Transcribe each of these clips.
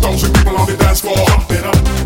thousand people on the dance floor. Hop it up.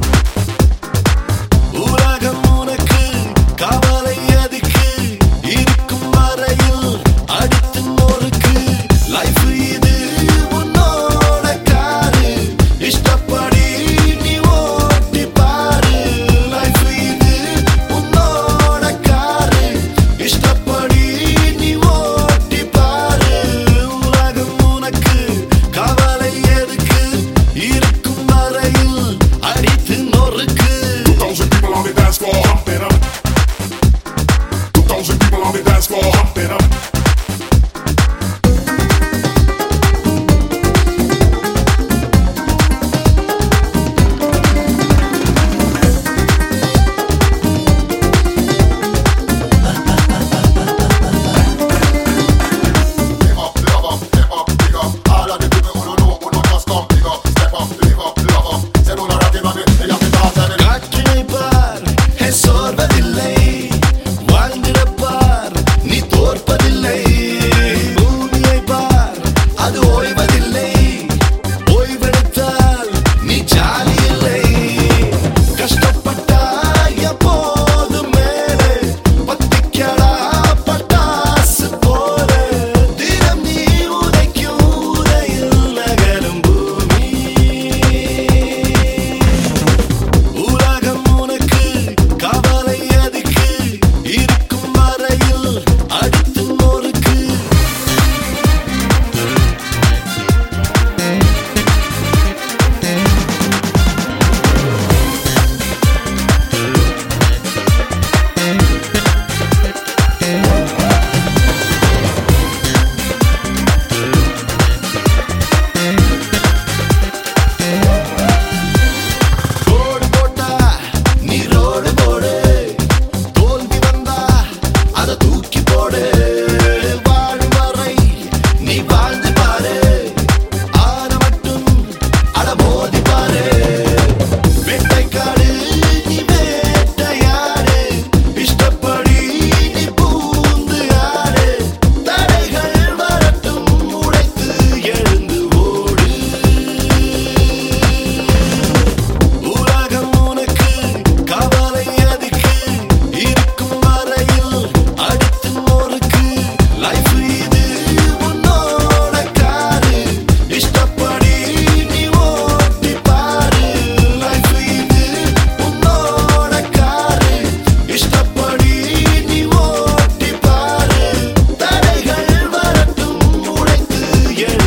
yeah.